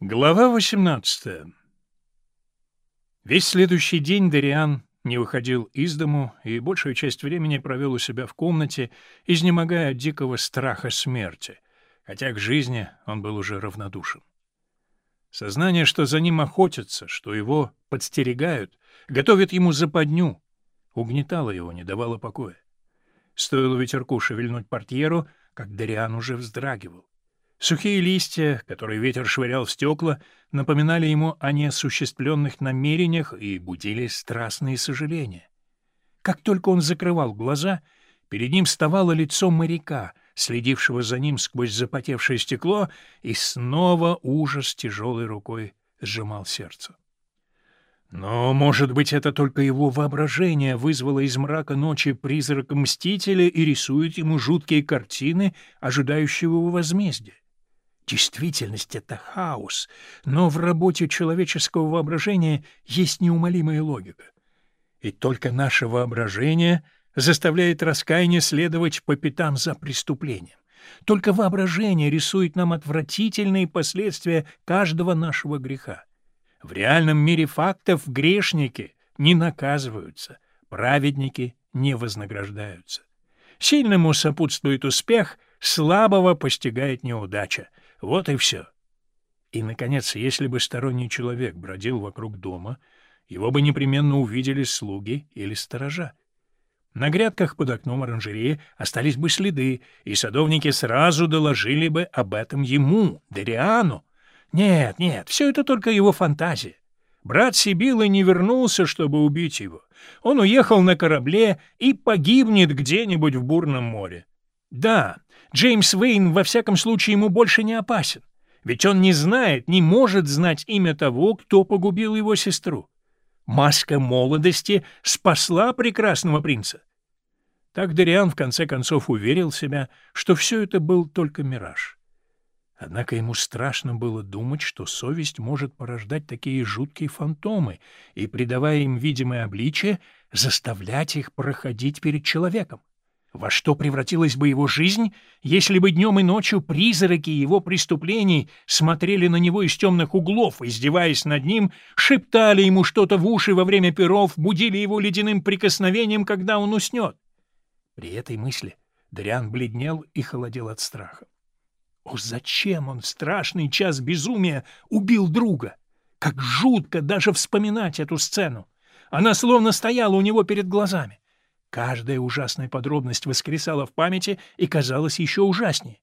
Глава 18 Весь следующий день Дариан не выходил из дому и большую часть времени провел у себя в комнате, изнемогая от дикого страха смерти, хотя к жизни он был уже равнодушен. Сознание, что за ним охотятся, что его подстерегают, готовят ему западню, угнетало его, не давало покоя. Стоило ветерку шевельнуть портьеру, как Дариан уже вздрагивал. Сухие листья, которые ветер швырял в стекла, напоминали ему о неосуществленных намерениях и будили страстные сожаления. Как только он закрывал глаза, перед ним вставало лицо моряка, следившего за ним сквозь запотевшее стекло, и снова ужас тяжелой рукой сжимал сердце. Но, может быть, это только его воображение вызвало из мрака ночи призрака Мстителя и рисует ему жуткие картины, ожидающего его возмездия. Действительность — это хаос, но в работе человеческого воображения есть неумолимая логика. И только наше воображение заставляет раскаяние следовать по пятам за преступлением. Только воображение рисует нам отвратительные последствия каждого нашего греха. В реальном мире фактов грешники не наказываются, праведники не вознаграждаются. Сильному сопутствует успех, слабого постигает неудача — вот и все. И, наконец, если бы сторонний человек бродил вокруг дома, его бы непременно увидели слуги или сторожа. На грядках под окном оранжереи остались бы следы, и садовники сразу доложили бы об этом ему, Дериану. Нет, нет, все это только его фантазия. Брат Сибилы не вернулся, чтобы убить его. Он уехал на корабле и погибнет где-нибудь в бурном море. Да, Джеймс Вейн во всяком случае ему больше не опасен. Ведь он не знает, не может знать имя того, кто погубил его сестру. Маска молодости спасла прекрасного принца. Так Дариан в конце концов уверил себя, что все это был только мираж. Однако ему страшно было думать, что совесть может порождать такие жуткие фантомы и, придавая им видимое обличие, заставлять их проходить перед человеком. Во что превратилась бы его жизнь, если бы днем и ночью призраки его преступлений смотрели на него из темных углов, издеваясь над ним, шептали ему что-то в уши во время перов, будили его ледяным прикосновением, когда он уснет? При этой мысли Дриан бледнел и холодел от страха. О, зачем он в страшный час безумия убил друга? Как жутко даже вспоминать эту сцену! Она словно стояла у него перед глазами. Каждая ужасная подробность воскресала в памяти и казалась еще ужаснее.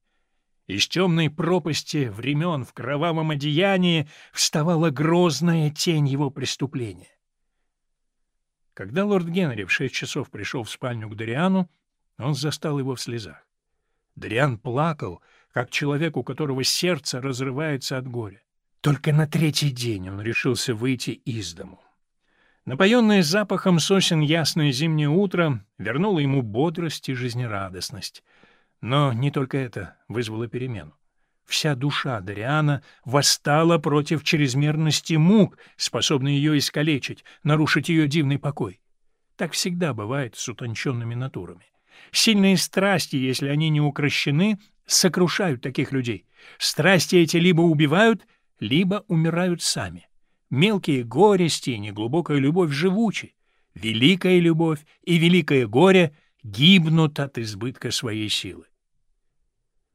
Из темной пропасти времен в кровавом одеянии вставала грозная тень его преступления. Когда лорд Генри в шесть часов пришел в спальню к Дориану, он застал его в слезах. Дориан плакал, как человек, у которого сердце разрывается от горя. Только на третий день он решился выйти из дому. Напоенное запахом сосен ясное зимнее утро вернуло ему бодрость и жизнерадостность. Но не только это вызвало перемену. Вся душа Дариана восстала против чрезмерности мук, способной ее искалечить, нарушить ее дивный покой. Так всегда бывает с утонченными натурами. Сильные страсти, если они не укращены, сокрушают таких людей. Страсти эти либо убивают, либо умирают сами. Мелкие горести и неглубокая любовь живучи. Великая любовь и великое горе гибнут от избытка своей силы.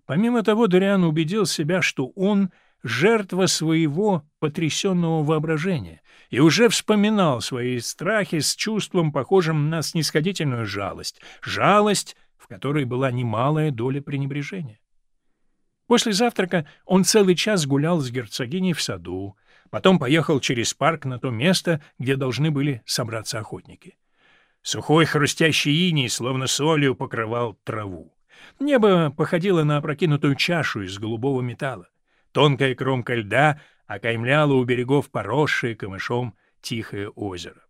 Помимо того, Дориан убедил себя, что он — жертва своего потрясенного воображения и уже вспоминал свои страхи с чувством, похожим на снисходительную жалость, жалость, в которой была немалая доля пренебрежения. После завтрака он целый час гулял с герцогиней в саду, потом поехал через парк на то место, где должны были собраться охотники. Сухой хрустящий иней, словно солью, покрывал траву. Небо походило на опрокинутую чашу из голубого металла. Тонкая кромка льда окаймляла у берегов поросшее камышом тихое озеро.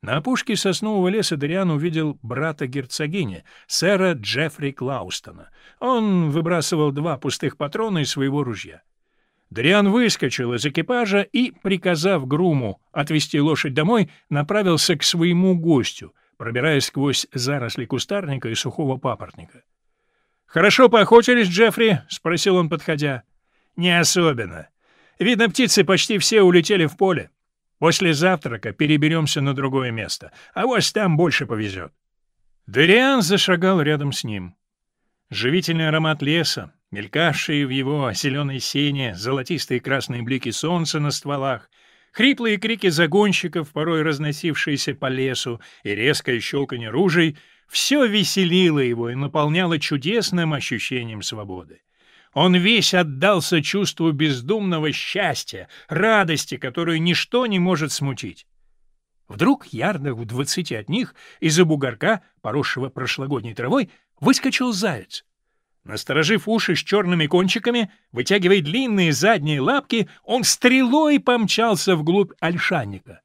На опушке соснового леса Дориан увидел брата герцогини, сэра Джеффри Клаустона. Он выбрасывал два пустых патрона из своего ружья. Дриан выскочил из экипажа и, приказав груму отвезти лошадь домой, направился к своему гостю, пробираясь сквозь заросли кустарника и сухого папоротника. «Хорошо поохотились, Джеффри?» — спросил он, подходя. «Не особенно. Видно, птицы почти все улетели в поле. После завтрака переберемся на другое место, а вот там больше повезет. Дориан зашагал рядом с ним. Живительный аромат леса, мелькавшие в его зеленой сене золотистые красные блики солнца на стволах, хриплые крики загонщиков, порой разносившиеся по лесу, и резкое щелканье ружей — все веселило его и наполняло чудесным ощущением свободы. Он весь отдался чувству бездумного счастья, радости, которую ничто не может смутить. Вдруг, ярдах в двадцати от них, из-за бугорка, поросшего прошлогодней травой, выскочил заяц. Насторожив уши с черными кончиками, вытягивая длинные задние лапки, он стрелой помчался вглубь ольшанника.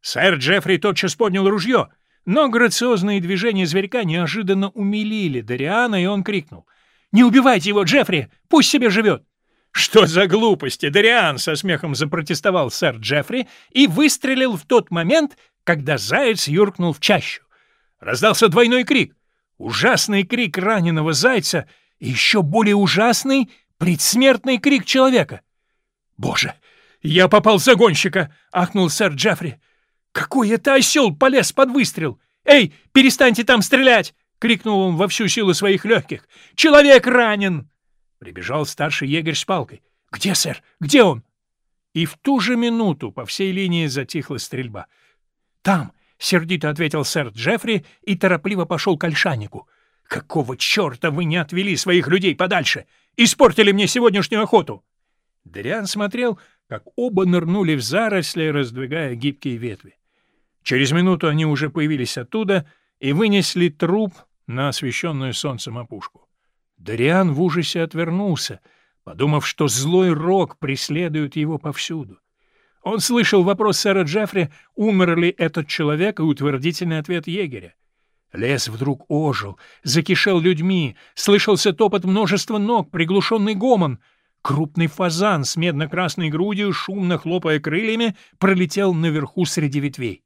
Сэр Джеффри тотчас поднял ружье, но грациозные движения зверька неожиданно умилили Дариана, и он крикнул. «Не убивайте его, Джеффри! Пусть себе живет!» «Что за глупости, Дариан!» — со смехом запротестовал сэр Джеффри и выстрелил в тот момент, когда заяц юркнул в чащу. Раздался двойной крик. Ужасный крик раненого зайца и еще более ужасный предсмертный крик человека. «Боже, я попал в загонщика!» — ахнул сэр Джеффри. «Какой это осел полез под выстрел! Эй, перестаньте там стрелять!» — крикнул он во всю силу своих легких. «Человек ранен!» Прибежал старший егерь с палкой. «Где, сэр? Где он?» И в ту же минуту по всей линии затихла стрельба. «Там!» — сердито ответил сэр Джеффри и торопливо пошел к ольшанику. «Какого черта вы не отвели своих людей подальше? Испортили мне сегодняшнюю охоту!» Дриан смотрел, как оба нырнули в заросли, раздвигая гибкие ветви. Через минуту они уже появились оттуда и вынесли труп на освещенную солнцем опушку. Дариан в ужасе отвернулся, подумав, что злой рок преследует его повсюду. Он слышал вопрос сэра Джеффри, умер ли этот человек, и утвердительный ответ егеря. Лес вдруг ожил, закишел людьми, слышался топот множества ног, приглушенный гомон. Крупный фазан с медно-красной грудью, шумно хлопая крыльями, пролетел наверху среди ветвей.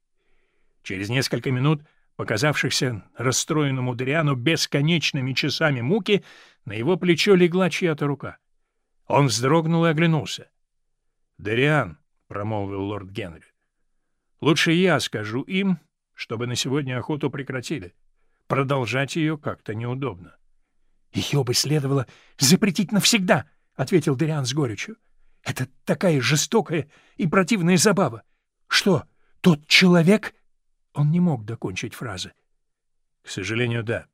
Через несколько минут показавшихся расстроенному Дориану бесконечными часами муки, на его плечо легла чья-то рука. Он вздрогнул и оглянулся. «Дориан», — промолвил лорд Генри, — «лучше я скажу им, чтобы на сегодня охоту прекратили. Продолжать ее как-то неудобно». «Ее бы следовало запретить навсегда», — ответил Дориан с горечью. «Это такая жестокая и противная забава. Что, тот человек он не мог докончить фразы. — К сожалению, да.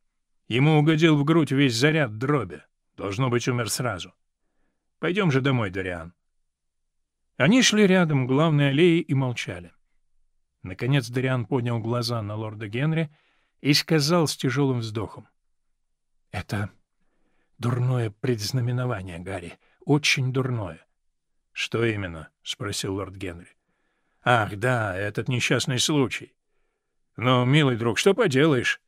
Ему угодил в грудь весь заряд дроби. Должно быть, умер сразу. Пойдем же домой, Дориан. Они шли рядом главной аллеей и молчали. Наконец Дориан поднял глаза на лорда Генри и сказал с тяжелым вздохом. — Это дурное предзнаменование, Гарри, очень дурное. — Что именно? — спросил лорд Генри. — Ах, да, этот несчастный случай. Но, милый друг, что поделаешь?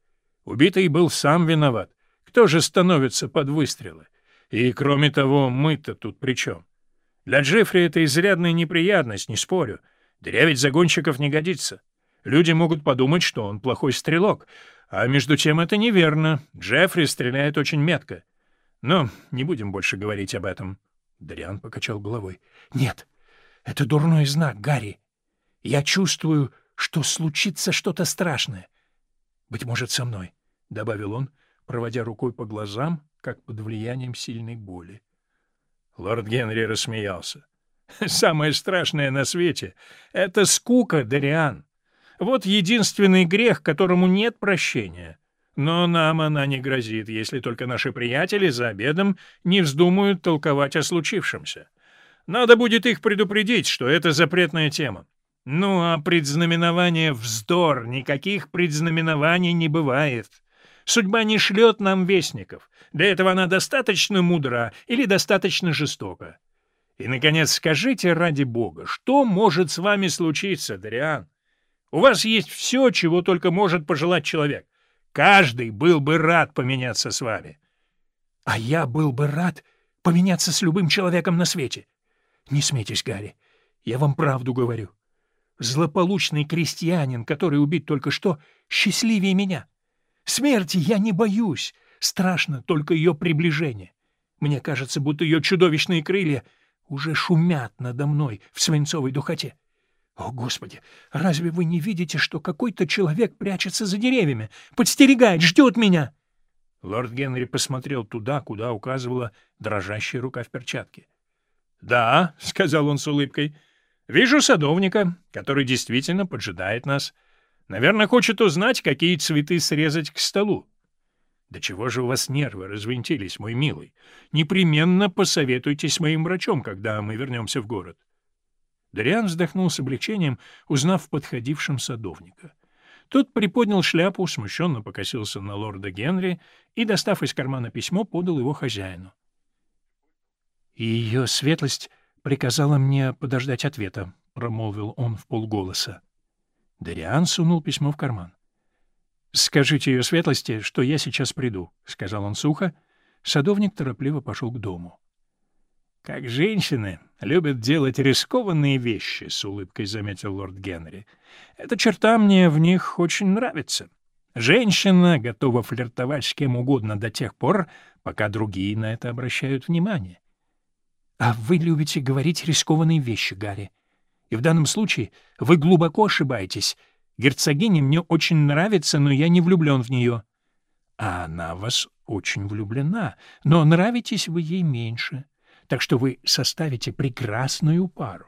Убитый был сам виноват. Кто же становится под выстрелы? И, кроме того, мы-то тут при чем? Для Джеффри это изрядная неприятность, не спорю. Дырявить загонщиков не годится. Люди могут подумать, что он плохой стрелок. А между тем это неверно. Джеффри стреляет очень метко. Но не будем больше говорить об этом. Дариан покачал головой. — Нет, это дурной знак, Гарри. Я чувствую, что случится что-то страшное. Быть может, со мной, — добавил он, проводя рукой по глазам, как под влиянием сильной боли. Лорд Генри рассмеялся. — Самое страшное на свете — это скука, Дариан. Вот единственный грех, которому нет прощения. Но нам она не грозит, если только наши приятели за обедом не вздумают толковать о случившемся. Надо будет их предупредить, что это запретная тема. Ну, а предзнаменование — вздор, никаких предзнаменований не бывает. Судьба не шлет нам вестников. Для этого она достаточно мудра или достаточно жестока. И, наконец, скажите ради бога, что может с вами случиться, Дариан? У вас есть все, чего только может пожелать человек. Каждый был бы рад поменяться с вами. А я был бы рад поменяться с любым человеком на свете. Не смейтесь, Гарри, я вам правду говорю. Злополучный крестьянин, который убит только что, счастливее меня. Смерти я не боюсь, страшно только ее приближение. Мне кажется, будто ее чудовищные крылья уже шумят надо мной в свинцовой духоте. О, Господи, разве вы не видите, что какой-то человек прячется за деревьями, подстерегает, ждет меня? Лорд Генри посмотрел туда, куда указывала дрожащая рука в перчатке. — Да, — сказал он с улыбкой, — вижу садовника, который действительно поджидает нас. Наверное, хочет узнать, какие цветы срезать к столу. Да чего же у вас нервы развинтились, мой милый? Непременно посоветуйтесь с моим врачом, когда мы вернемся в город. Дариан вздохнул с облегчением, узнав подходившем садовника. Тот приподнял шляпу, смущенно покосился на лорда Генри и, достав из кармана письмо, подал его хозяину. — ее светлость приказала мне подождать ответа, — промолвил он в полголоса. Дариан сунул письмо в карман. «Скажите ее светлости, что я сейчас приду», — сказал он сухо. Садовник торопливо пошел к дому. «Как женщины любят делать рискованные вещи», — с улыбкой заметил лорд Генри. «Эта черта мне в них очень нравится. Женщина готова флиртовать с кем угодно до тех пор, пока другие на это обращают внимание». «А вы любите говорить рискованные вещи, Гарри. И в данном случае вы глубоко ошибаетесь», Герцогиня мне очень нравится, но я не влюблен в нее. А она вас очень влюблена, но нравитесь вы ей меньше. Так что вы составите прекрасную пару.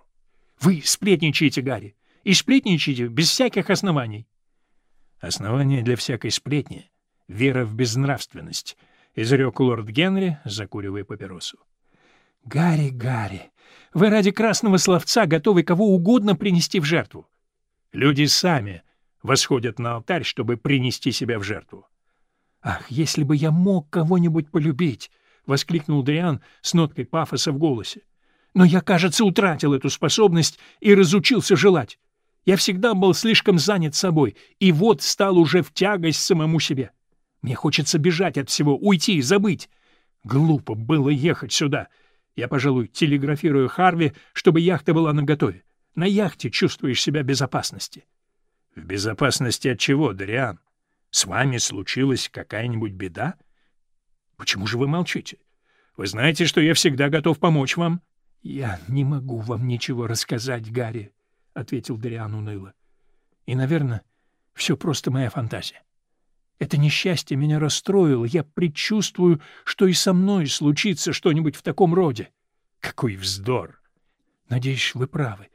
Вы сплетничаете, Гарри, и сплетничаете без всяких оснований. Основание для всякой сплетни — вера в безнравственность, — изрек лорд Генри, закуривая папиросу. — Гарри, Гарри, вы ради красного словца готовы кого угодно принести в жертву. Люди сами восходят на алтарь, чтобы принести себя в жертву. «Ах, если бы я мог кого-нибудь полюбить!» — воскликнул Дриан с ноткой пафоса в голосе. «Но я, кажется, утратил эту способность и разучился желать. Я всегда был слишком занят собой, и вот стал уже в тягость самому себе. Мне хочется бежать от всего, уйти, забыть. Глупо было ехать сюда. Я, пожалуй, телеграфирую Харви, чтобы яхта была наготове. На яхте чувствуешь себя в безопасности. — В безопасности от чего, Дариан? С вами случилась какая-нибудь беда? — Почему же вы молчите? Вы знаете, что я всегда готов помочь вам. — Я не могу вам ничего рассказать, Гарри, — ответил Дариан уныло. — И, наверное, все просто моя фантазия. Это несчастье меня расстроило. Я предчувствую, что и со мной случится что-нибудь в таком роде. Какой вздор! Надеюсь, вы правы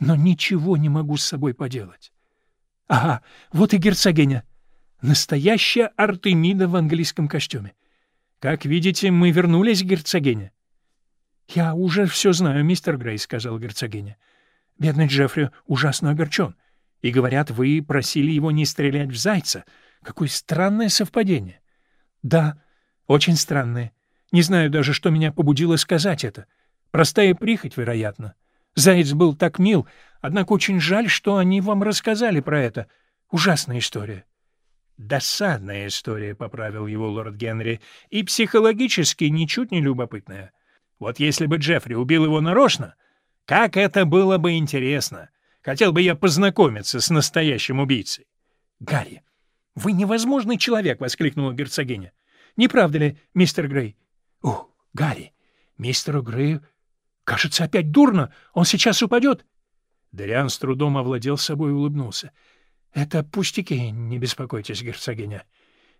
но ничего не могу с собой поделать. Ага, вот и герцогиня. Настоящая Артемида в английском костюме. Как видите, мы вернулись, герцогиня. — Я уже все знаю, мистер Грей, — сказал герцогиня. — Бедный Джеффри ужасно огорчен. И, говорят, вы просили его не стрелять в зайца. Какое странное совпадение. — Да, очень странное. Не знаю даже, что меня побудило сказать это. Простая прихоть, вероятно. — Заяц был так мил, однако очень жаль, что они вам рассказали про это. Ужасная история. «Досадная история», — поправил его лорд Генри, — «и психологически ничуть не любопытная. Вот если бы Джеффри убил его нарочно, как это было бы интересно! Хотел бы я познакомиться с настоящим убийцей». «Гарри, вы невозможный человек!» — воскликнула герцогиня. «Не правда ли, мистер Грей?» «О, Гарри, мистеру Грею Кажется, опять дурно. Он сейчас упадет. Дариан с трудом овладел собой и улыбнулся. — Это пустяки, не беспокойтесь, герцогиня.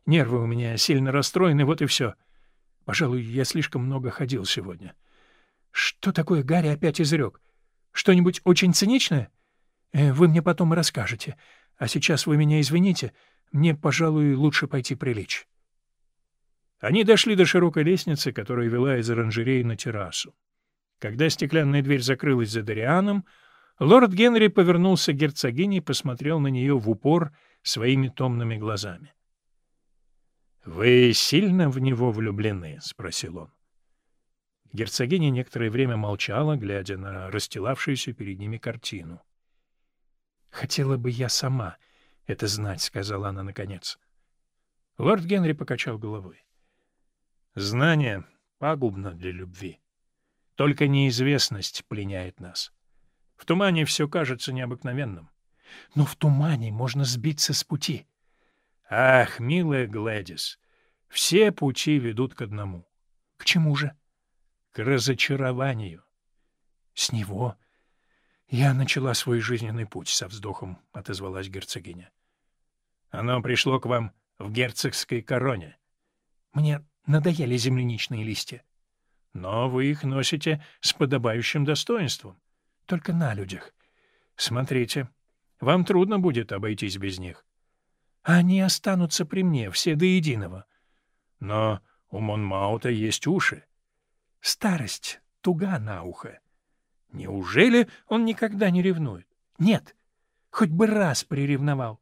Нервы у меня сильно расстроены, вот и все. Пожалуй, я слишком много ходил сегодня. Что такое Гарри опять изрек? Что-нибудь очень циничное? Э, вы мне потом расскажете. А сейчас вы меня извините. Мне, пожалуй, лучше пойти прилечь. Они дошли до широкой лестницы, которая вела из оранжереи на террасу. Когда стеклянная дверь закрылась за Дарианом, лорд Генри повернулся к герцогине и посмотрел на нее в упор своими томными глазами. — Вы сильно в него влюблены? — спросил он. Герцогиня некоторое время молчала, глядя на расстилавшуюся перед ними картину. — Хотела бы я сама это знать, — сказала она наконец. Лорд Генри покачал головой. — Знание пагубно для любви. Только неизвестность пленяет нас. В тумане все кажется необыкновенным. Но в тумане можно сбиться с пути. Ах, милая Глэдис, все пути ведут к одному. К чему же? К разочарованию. — С него я начала свой жизненный путь, — со вздохом отозвалась герцогиня. — Оно пришло к вам в герцогской короне. Мне надоели земляничные листья. Но вы их носите с подобающим достоинством. Только на людях. Смотрите, вам трудно будет обойтись без них. Они останутся при мне, все до единого. Но у Монмаута есть уши. Старость туга на ухо. Неужели он никогда не ревнует? Нет, хоть бы раз приревновал.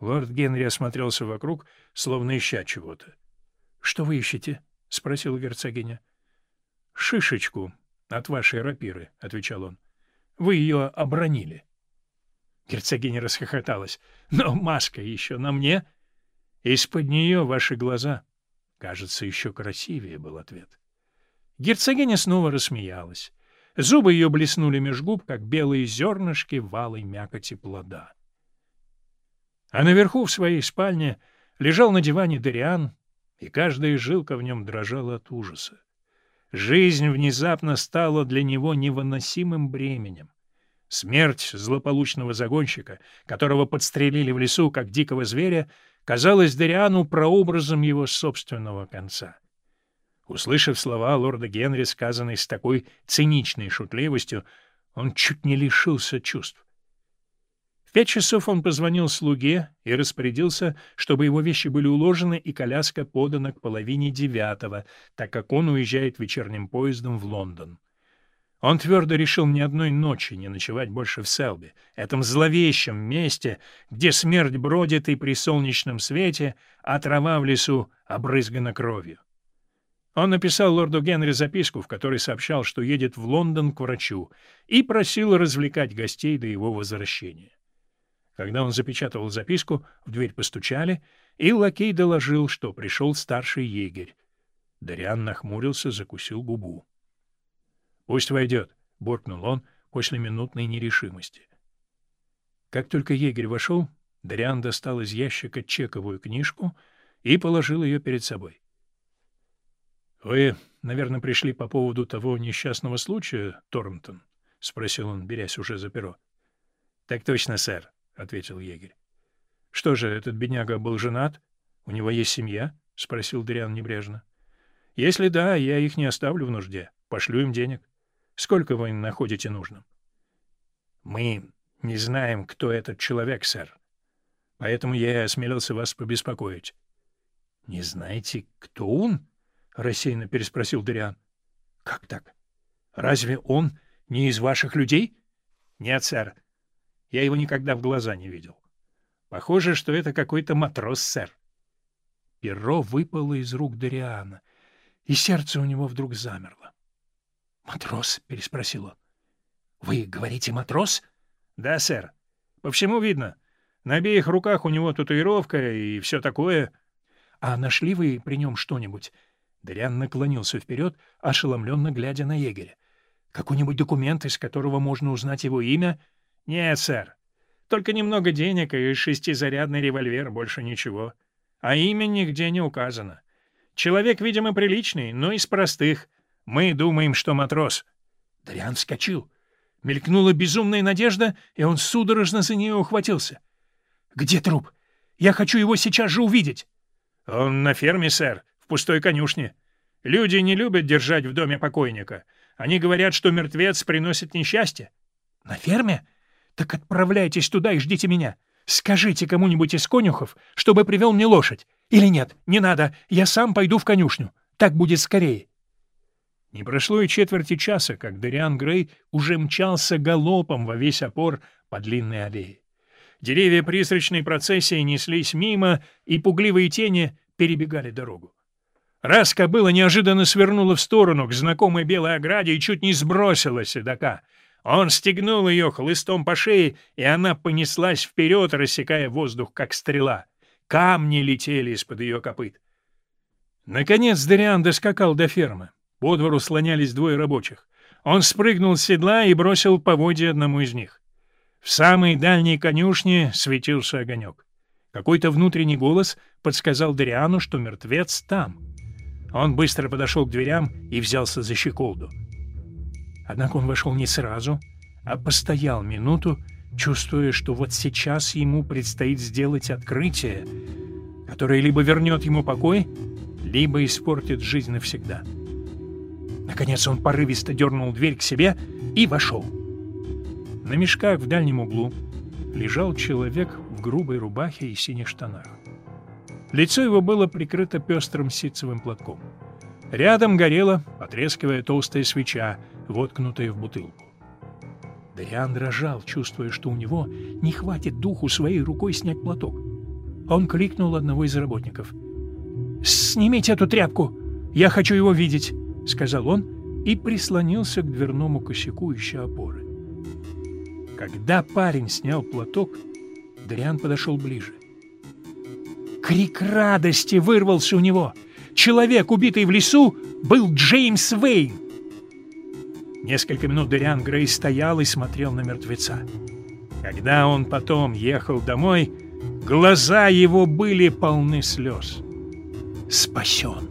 Лорд Генри осмотрелся вокруг, словно ища чего-то. — Что вы ищете? — спросила герцогиня. — Шишечку от вашей рапиры, — отвечал он. — Вы ее обронили. Герцогиня расхохоталась. — Но маска еще на мне. Из-под нее ваши глаза. Кажется, еще красивее был ответ. Герцогиня снова рассмеялась. Зубы ее блеснули меж губ, как белые зернышки валой мякоти плода. А наверху в своей спальне лежал на диване Дориан, и каждая жилка в нем дрожала от ужаса. Жизнь внезапно стала для него невыносимым бременем. Смерть злополучного загонщика, которого подстрелили в лесу, как дикого зверя, казалась Дориану прообразом его собственного конца. Услышав слова лорда Генри, сказанные с такой циничной шутливостью, он чуть не лишился чувств. В пять часов он позвонил слуге и распорядился, чтобы его вещи были уложены и коляска подана к половине девятого, так как он уезжает вечерним поездом в Лондон. Он твердо решил ни одной ночи не ночевать больше в Селби, этом зловещем месте, где смерть бродит и при солнечном свете, а трава в лесу обрызгана кровью. Он написал лорду Генри записку, в которой сообщал, что едет в Лондон к врачу, и просил развлекать гостей до его возвращения. Когда он запечатывал записку, в дверь постучали, и лакей доложил, что пришел старший егерь. Дариан нахмурился, закусил губу. — Пусть войдет, — буркнул он после минутной нерешимости. Как только егерь вошел, Дариан достал из ящика чековую книжку и положил ее перед собой. — Вы, наверное, пришли по поводу того несчастного случая, Торнтон? — спросил он, берясь уже за перо. — Так точно, сэр, — ответил егерь. — Что же, этот бедняга был женат? У него есть семья? — спросил Дриан небрежно. — Если да, я их не оставлю в нужде. Пошлю им денег. Сколько вы находите нужным? — Мы не знаем, кто этот человек, сэр. Поэтому я осмелился вас побеспокоить. — Не знаете, кто он? — рассеянно переспросил Дориан. — Как так? Разве он не из ваших людей? — Нет, сэр. Я его никогда в глаза не видел. Похоже, что это какой-то матрос, сэр. Перо выпало из рук Дориана, и сердце у него вдруг замерло. — Матрос? — переспросил он. — Вы говорите матрос? — Да, сэр. По всему видно. На обеих руках у него татуировка и все такое. — А нашли вы при нем что-нибудь? Дориан наклонился вперед, ошеломленно глядя на егеря. — Какой-нибудь документ, из которого можно узнать его имя? — Нет, сэр. Только немного денег и шестизарядный револьвер, больше ничего. А имя нигде не указано. Человек, видимо, приличный, но из простых. Мы думаем, что матрос. Дориан вскочил. Мелькнула безумная надежда, и он судорожно за нее ухватился. — Где труп? Я хочу его сейчас же увидеть. — Он на ферме, сэр, в пустой конюшне. Люди не любят держать в доме покойника. Они говорят, что мертвец приносит несчастье. — На ферме? Так отправляйтесь туда и ждите меня. Скажите кому-нибудь из конюхов, чтобы привел мне лошадь. Или нет, не надо, я сам пойду в конюшню. Так будет скорее. Не прошло и четверти часа, как Дариан Грей уже мчался галопом во весь опор по длинной аллее. Деревья призрачной процессии неслись мимо, и пугливые тени перебегали дорогу. Раз кобыла неожиданно свернула в сторону к знакомой белой ограде и чуть не сбросила седока — он стегнул ее хлыстом по шее, и она понеслась вперед, рассекая воздух, как стрела. Камни летели из-под ее копыт. Наконец Дариан доскакал до фермы. По двору слонялись двое рабочих. Он спрыгнул с седла и бросил поводья одному из них. В самой дальней конюшне светился огонек. Какой-то внутренний голос подсказал Дариану, что мертвец там. Он быстро подошел к дверям и взялся за щеколду. Однако он вошел не сразу, а постоял минуту, чувствуя, что вот сейчас ему предстоит сделать открытие, которое либо вернет ему покой, либо испортит жизнь навсегда. Наконец он порывисто дернул дверь к себе и вошел. На мешках в дальнем углу лежал человек в грубой рубахе и синих штанах. Лицо его было прикрыто пестрым ситцевым платком. Рядом горела, потрескивая толстая свеча, воткнутая в бутылку. Дариан дрожал, чувствуя, что у него не хватит духу своей рукой снять платок. Он кликнул одного из работников. «Снимите эту тряпку! Я хочу его видеть!» — сказал он и прислонился к дверному косяку, ища опоры. Когда парень снял платок, Дариан подошел ближе. Крик радости вырвался у него. Человек, убитый в лесу, был Джеймс Вейн. Несколько минут Дариан Грей стоял и смотрел на мертвеца. Когда он потом ехал домой, глаза его были полны слез. Спасен.